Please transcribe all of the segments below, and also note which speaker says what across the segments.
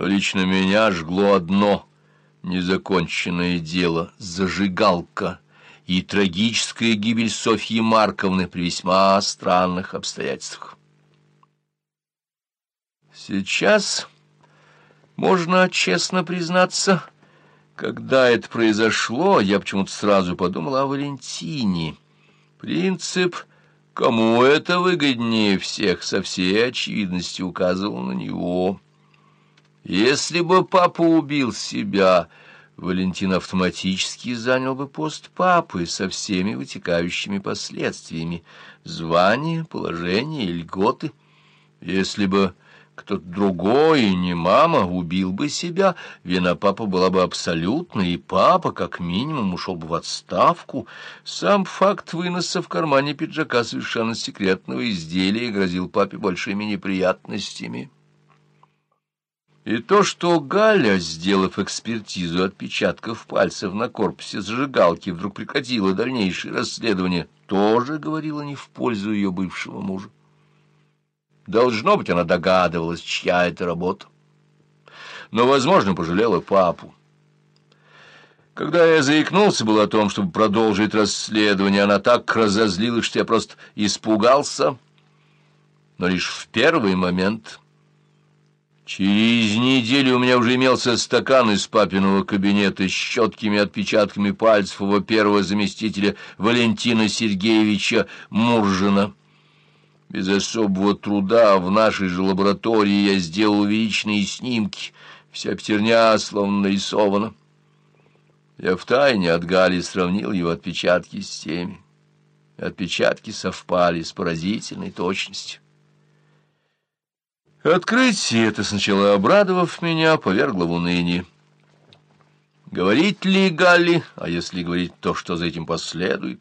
Speaker 1: Но лично меня жгло одно незаконченное дело — зажигалка и трагическая гибель Софьи Марковны при весьма странных обстоятельствах. Сейчас, можно честно признаться, когда это произошло, я почему-то сразу подумала о Валентине. Принцип «кому это выгоднее всех» со всей очевидностью указывал на него. Если бы папа убил себя, Валентин автоматически занял бы пост папы со всеми вытекающими последствиями — звание, положение и льготы. Если бы кто-то другой, не мама, убил бы себя, вина папа была бы абсолютной, и папа, как минимум, ушел бы в отставку. Сам факт выноса в кармане пиджака совершенно секретного изделия грозил папе большими неприятностями. И то, что Галя, сделав экспертизу отпечатков пальцев на корпусе зажигалки, вдруг прекратила дальнейшее расследование, тоже говорило не в пользу ее бывшего мужа. Должно быть, она догадывалась, чья это работа. Но, возможно, пожалела папу. Когда я заикнулся был о том, чтобы продолжить расследование, она так разозлилась, что я просто испугался. Но лишь в первый момент... Через неделю у меня уже имелся стакан из папиного кабинета с четкими отпечатками пальцев его первого заместителя Валентина Сергеевича Муржина. Без особого труда в нашей же лаборатории я сделал увеличенные снимки. Вся пятерня словно нарисована. Я втайне от Гали сравнил его отпечатки с теми. Отпечатки совпали с поразительной точностью. Открытие это, сначала обрадовав меня, повергло в уныние. Говорить ли Галли, а если говорить то, что за этим последует?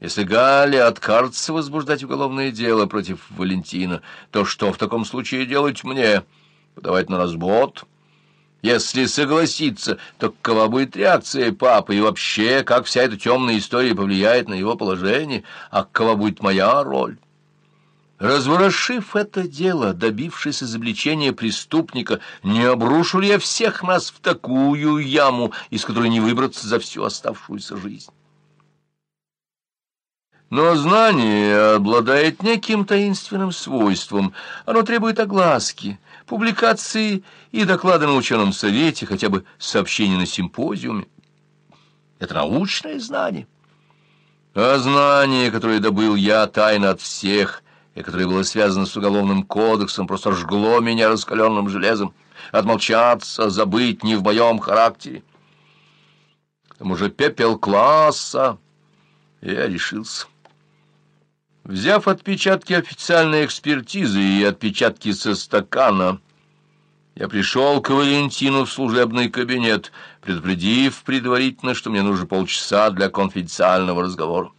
Speaker 1: Если Галли откажется возбуждать уголовное дело против Валентина, то что в таком случае делать мне? Подавать на разбот? Если согласится, то какова будет реакция папы и вообще, как вся эта темная история повлияет на его положение, а какова будет моя роль? Разворошив это дело, добившись изобличения преступника, не обрушу ли я всех нас в такую яму, из которой не выбраться за всю оставшуюся жизнь? Но знание обладает неким таинственным свойством. Оно требует огласки, публикации и доклада на ученом совете, хотя бы сообщения на симпозиуме. Это научное знание. А знание, которое добыл я тайно от всех – и которое было связано с уголовным кодексом, просто жгло меня раскаленным железом. Отмолчаться, забыть не в моем характере. К тому же пепел класса. Я решился. Взяв отпечатки официальной экспертизы и отпечатки со стакана, я пришел к Валентину в служебный кабинет, предупредив предварительно, что мне нужно полчаса для конфиденциального разговора.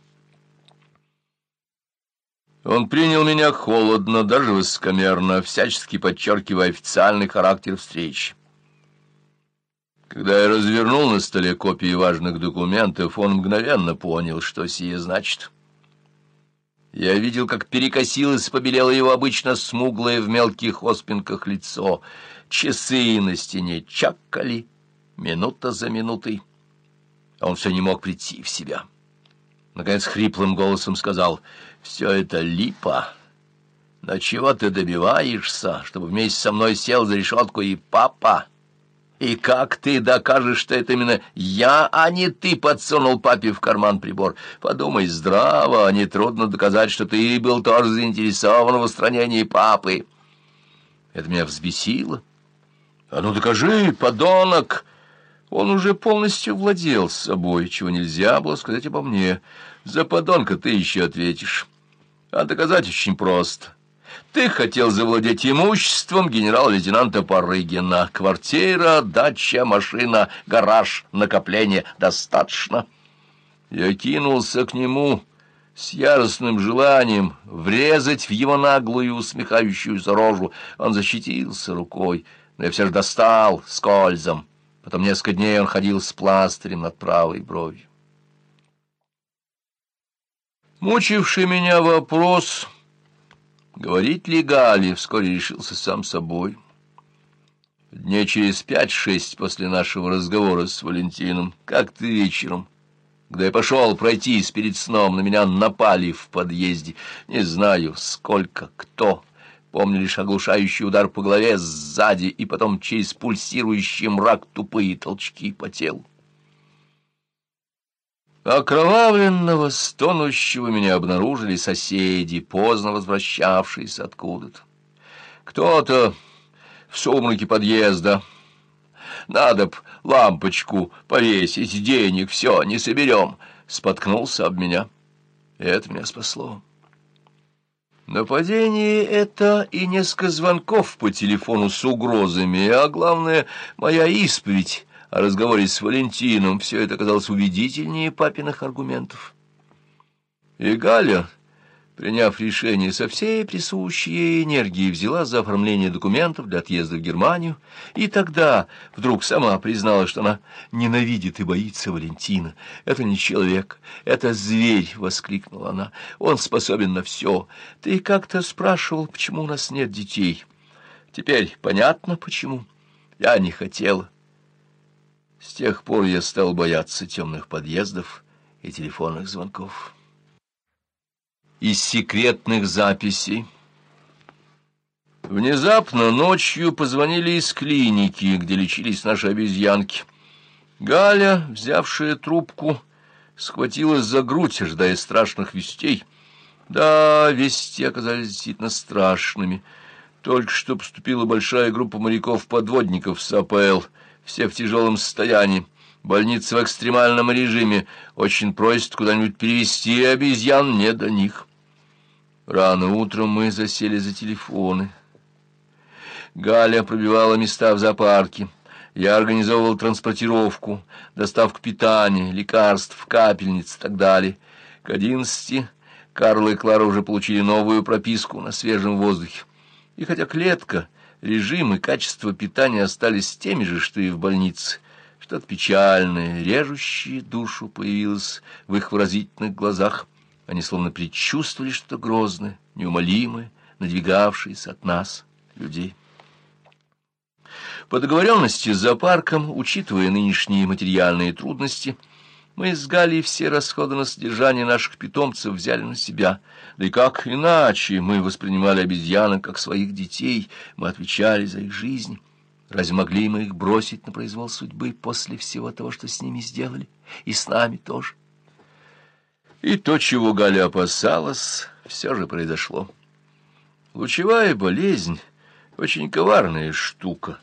Speaker 1: Он принял меня холодно, даже высокомерно, всячески подчеркивая официальный характер встречи. Когда я развернул на столе копии важных документов, он мгновенно понял, что сие значит. Я видел, как перекосилось, побелело его обычно смуглое в мелких оспинках лицо. Часы на стене чакали, минута за минутой. А он все не мог прийти в себя. Наконец хриплым голосом сказал, «Все это липа. Но чего ты добиваешься, чтобы вместе со мной сел за решетку и папа? И как ты докажешь, что это именно я, а не ты подсунул папе в карман прибор? Подумай здраво, а не трудно доказать, что ты был тоже заинтересован в устранении папы». Это меня взбесило. «А ну докажи, подонок!» Он уже полностью владел собой, чего нельзя было сказать обо мне. За подонка ты еще ответишь. А доказать очень просто. Ты хотел завладеть имуществом генерал-лейтенанта Парыгина. Квартира, дача, машина, гараж, накопление. Достаточно. Я кинулся к нему с яростным желанием врезать в его наглую усмехающуюся рожу. Он защитился рукой, но я все же достал скользом. Потом несколько дней он ходил с пластырем над правой бровью. Мучивший меня вопрос, говорить ли Гали, вскоре решился сам собой. Дней через пять-шесть после нашего разговора с Валентином, как-то вечером, когда я пошел пройтись перед сном, на меня напали в подъезде. Не знаю, сколько, кто. Помню лишь оглушающий удар по голове сзади и потом через пульсирующий мрак тупые толчки по телу. Окровавленного, стонущего меня обнаружили соседи, поздно возвращавшиеся откуда-то. Кто-то в сумраке подъезда. Надо б лампочку повесить, денег все, не соберем. Споткнулся об меня. Это меня спасло. Нападение это и несколько звонков по телефону с угрозами, а главное, моя исповедь о разговоре с Валентином, все это казалось убедительнее папиных аргументов. И Галя приняв решение, со всей присущей ей энергией взяла за оформление документов для отъезда в Германию, и тогда вдруг сама признала, что она ненавидит и боится Валентина. «Это не человек, это зверь!» — воскликнула она. «Он способен на все. Ты как-то спрашивал, почему у нас нет детей. Теперь понятно, почему. Я не хотела». С тех пор я стал бояться темных подъездов и телефонных звонков из секретных записей. Внезапно ночью позвонили из клиники, где лечились наши обезьянки. Галя, взявшая трубку, схватилась за грудь, ожидая страшных вестей. Да, вести оказались действительно страшными. Только что поступила большая группа моряков-подводников с АПЛ, все в тяжелом состоянии. Больница в экстремальном режиме. Очень просит куда-нибудь перевести обезьян, не до них. Рано утром мы засели за телефоны. Галя пробивала места в зоопарке. Я организовывал транспортировку, доставку питания, лекарств, капельниц и так далее. К одиннадцати Карл и Клара уже получили новую прописку на свежем воздухе. И хотя клетка, режим и качество питания остались теми же, что и в больнице, что-то печальное, режущее душу появилось в их выразительных глазах. Они словно предчувствовали что-то грозное, неумолимое, надвигавшееся от нас, людей. По договоренности с зоопарком, учитывая нынешние материальные трудности, мы с Галей все расходы на содержание наших питомцев взяли на себя. Да и как иначе мы воспринимали обезьянок как своих детей, мы отвечали за их жизнь. Разве могли мы их бросить на произвол судьбы после всего того, что с ними сделали? И с нами тоже. И то, чего Галя опасалась, все же произошло. Лучевая болезнь — очень коварная штука.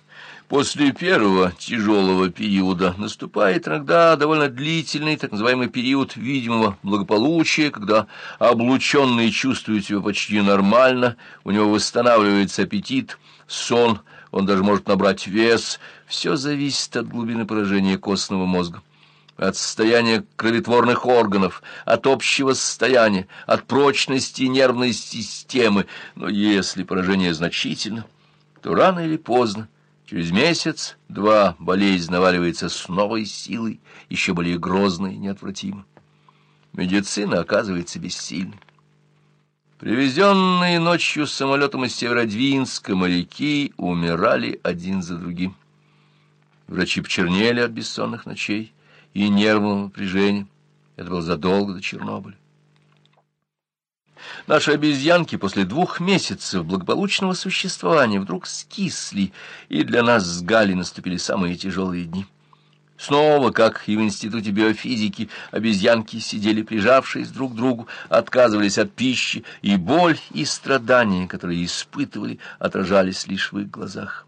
Speaker 1: После первого тяжелого периода наступает иногда довольно длительный, так называемый период видимого благополучия, когда облученный чувствует себя почти нормально, у него восстанавливается аппетит, сон, он даже может набрать вес. Все зависит от глубины поражения костного мозга от состояния кроветворных органов, от общего состояния, от прочности нервной системы. Но если поражение значительно, то рано или поздно, через месяц-два, болезнь наваливается с новой силой, еще более грозной и неотвратимой. Медицина оказывается бессильной. Привезенные ночью самолетом из Северодвинска моряки умирали один за другим. Врачи почернели от бессонных ночей и нервного напряжения. Это было задолго до Чернобыля. Наши обезьянки после двух месяцев благополучного существования вдруг скисли, и для нас с Галей наступили самые тяжелые дни. Снова, как и в Институте биофизики, обезьянки сидели прижавшись друг к другу, отказывались от пищи, и боль и страдания, которые испытывали, отражались лишь в их глазах.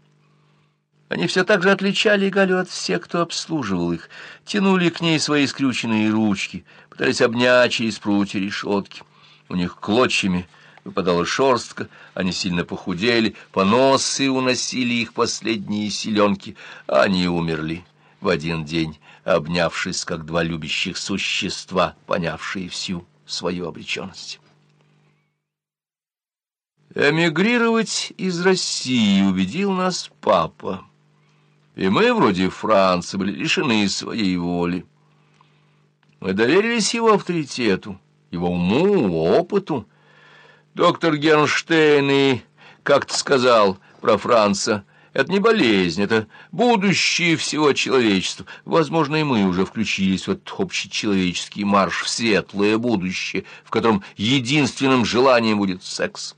Speaker 1: Они все так же отличали Галю от всех, кто обслуживал их, тянули к ней свои скрюченные ручки, пытались обнять через прутья решетки. У них клочьями выпадала шерстка, они сильно похудели, поносы уносили их последние селенки, а они умерли в один день, обнявшись, как два любящих существа, понявшие всю свою обреченность. Эмигрировать из России убедил нас папа. И мы, вроде Франции, были лишены своей воли. Мы доверились его авторитету, его уму, опыту. Доктор Гернштейн и, как-то сказал про Франца, Это не болезнь, это будущее всего человечества. Возможно, и мы уже включились в этот общечеловеческий марш в светлое будущее, в котором единственным желанием будет секс.